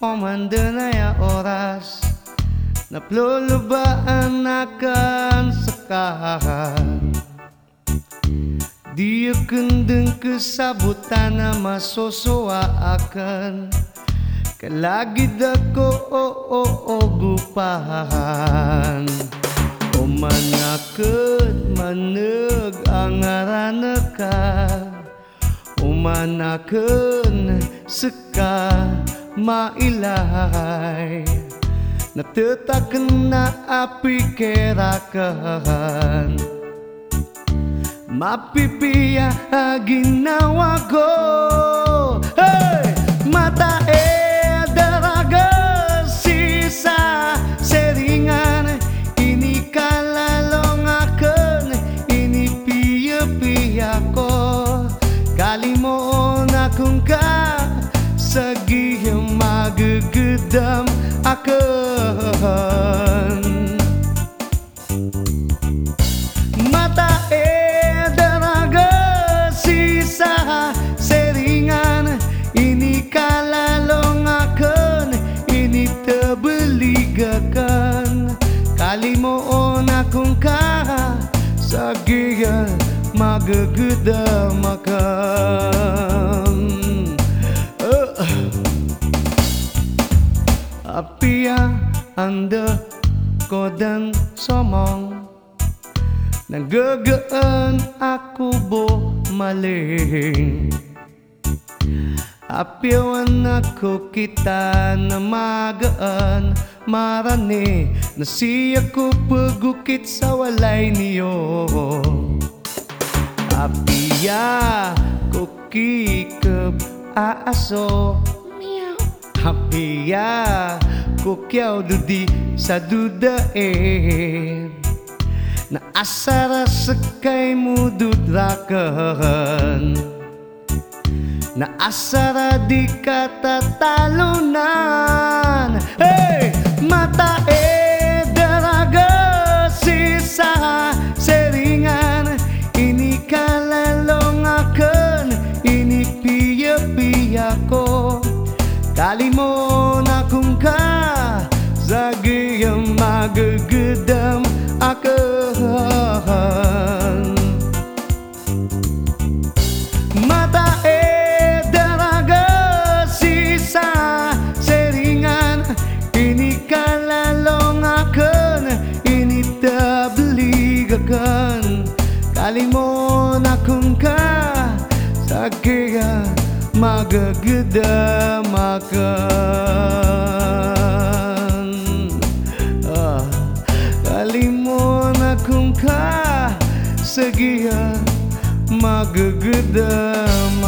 anda na ya oras Naplulubaan akan sekarang. Dia kendeng kesabutan na masosoa akan. Kalagi dako o o o gupahan. O manakit maneg angaran ka O manaken seka mailay. Natetaken na api kerakan Mapipiya ginawa ko Mata e daraga sisa seringan. Ini kalalong akan Ini tebeligakan Kalimoon akong ka Sagiyan magagedam akan uh. Apia anda kodan somong Nagagaan ako bo maling. Apiawan ako kita na magaan Marani na siya ko pagukit sa walay niyo. Apia ko kikap aaso Apia ko kyaw dudi sa dudae Na asara sakay mo dudrakan Na asara di katatalunan Hey! Mata e Magagedam akan Mata e daraga sisa seringan Ini kalalong akan Ini tabligakan Kalimon akong ka Sagiyang magagedam akan akong ka Sagiya magagedam